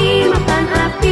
dimakan api.